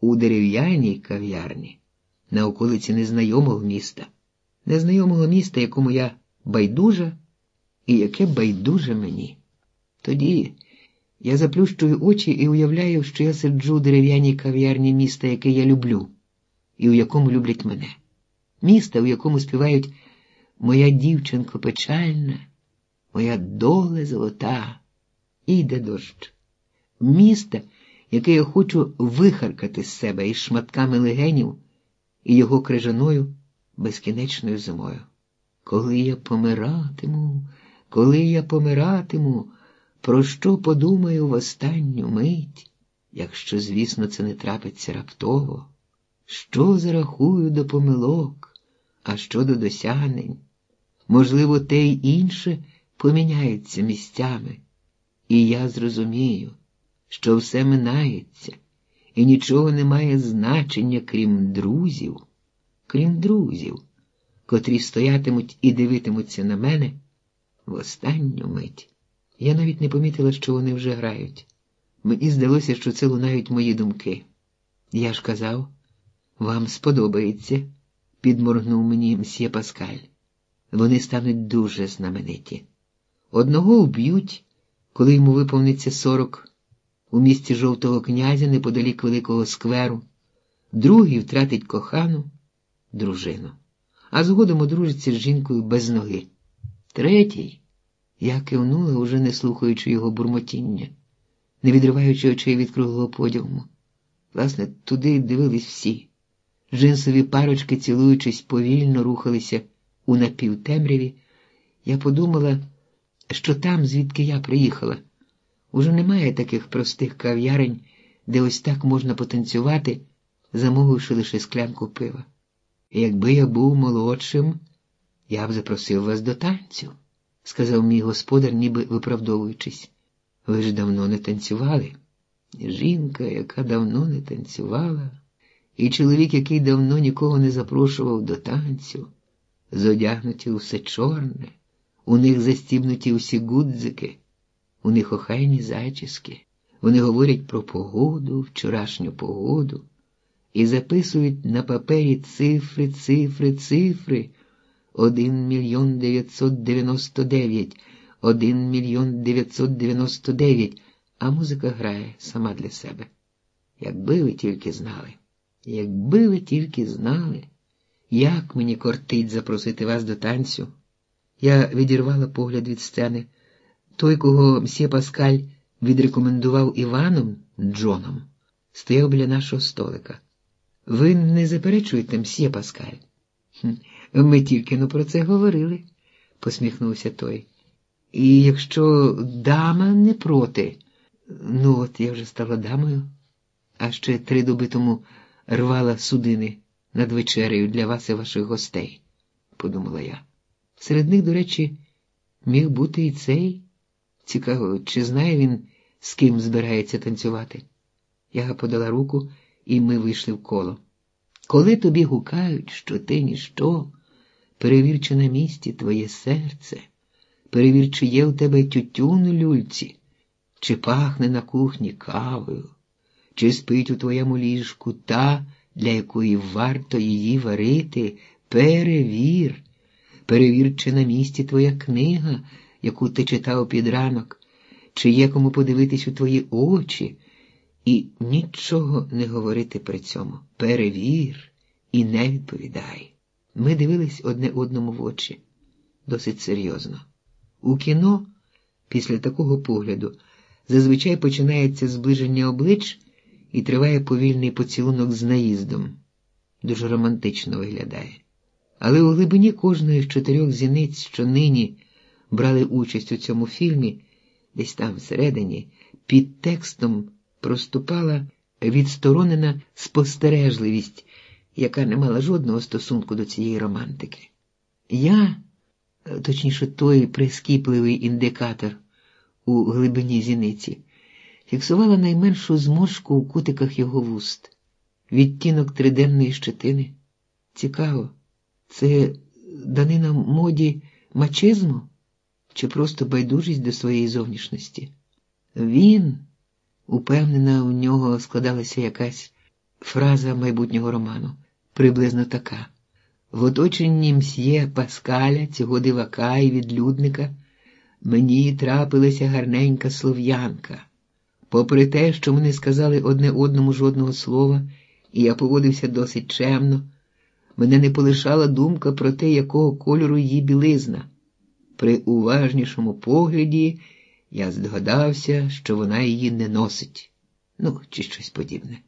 у дерев'яній кав'ярні на околиці незнайомого міста, незнайомого міста, якому я байдужа і яке байдуже мені. Тоді я заплющую очі і уявляю, що я сиджу у дерев'яній кав'ярні міста, яке я люблю, і у якому люблять мене, міста, у якому співають моя дівчинко печальна, моя доле золота, і йде дощ. Міста, яке я хочу вихаркати з себе із шматками легенів і його крижаною безкінечною зимою. Коли я помиратиму, коли я помиратиму, про що подумаю в останню мить, якщо, звісно, це не трапиться раптово, що зарахую до помилок, а що до досягнень? Можливо, те й інше поміняється місцями, і я зрозумію, що все минається, і нічого не має значення, крім друзів, крім друзів, котрі стоятимуть і дивитимуться на мене в останню мить. Я навіть не помітила, що вони вже грають. Мені здалося, що це лунають мої думки. Я ж казав, вам сподобається, підморгнув мені мсьє Паскаль. Вони стануть дуже знамениті. Одного вб'ють, коли йому виповниться сорок у місті жовтого князя неподалік Великого скверу, другий втратить кохану дружину, а згодом одружиться з жінкою без ноги. Третій. Я кивнула, уже не слухаючи його бурмотіння, не відриваючи очей від круглого подягу. Власне, туди дивились всі. Джинсові парочки, цілуючись, повільно рухалися у напівтемряві. Я подумала, що там, звідки я приїхала, уже немає таких простих кав'ярень, де ось так можна потанцювати, замовивши лише склянку пива. Якби я був молодшим, я б запросив вас до танцю сказав мій господар, ніби виправдовуючись. Ви ж давно не танцювали. Жінка, яка давно не танцювала, і чоловік, який давно нікого не запрошував до танцю, зодягнуті усе чорне, у них застібнуті усі гудзики, у них охайні зачіски. Вони говорять про погоду, вчорашню погоду, і записують на папері цифри, цифри, цифри. Один мільйон дев'ятсот дев'яносто дев'ять, один мільйон дев'ятсот дев'яносто дев'ять, а музика грає сама для себе. Якби ви тільки знали, якби ви тільки знали, як мені кортить запросити вас до танцю. Я відірвала погляд від сцени. Той, кого мсьє Паскаль відрекомендував Іваном Джоном, стояв біля нашого столика. Ви не заперечуєте, мсьє Паскаль? Ми тільки но про це говорили, посміхнувся той. І якщо дама не проти, ну от я вже стала дамою, а ще три доби тому рвала судини над вечерею для вас і ваших гостей, подумала я. Серед них, до речі, міг бути і цей. Цікаво, чи знає він, з ким збирається танцювати? Я подала руку, і ми вийшли в коло. Коли тобі гукають, що ти ніщо, перевір, чи на місці твоє серце, перевір, чи є в тебе тютюн у люльці, чи пахне на кухні кавою, чи спить у твоєму ліжку та, для якої варто її варити, перевір, перевір, чи на місці твоя книга, яку ти читав під ранок, чи є кому подивитись у твої очі. І нічого не говорити при цьому. Перевір і не відповідай. Ми дивились одне одному в очі досить серйозно. У кіно, після такого погляду, зазвичай починається зближення облич і триває повільний поцілунок з наїздом. Дуже романтично виглядає. Але у глибині кожної з чотирьох зіниць, що нині брали участь у цьому фільмі, десь там всередині, під текстом проступала відсторонена спостережливість, яка не мала жодного стосунку до цієї романтики. Я, точніше, той прискіпливий індикатор у глибині зіниці, фіксувала найменшу зморшку у кутиках його вуст, відтінок триденної щетини. Цікаво, це данина моді мачизму чи просто байдужість до своєї зовнішності? Він. Упевнена, у нього складалася якась Фраза майбутнього роману приблизно така. В оточенні мсьє Паскаля, цього дивака і відлюдника, мені трапилася гарненька слов'янка. Попри те, що вони сказали одне одному жодного слова, і я поводився досить чемно, мене не полишала думка про те, якого кольору її білизна. При уважнішому погляді я здогадався, що вона її не носить, ну, чи щось подібне.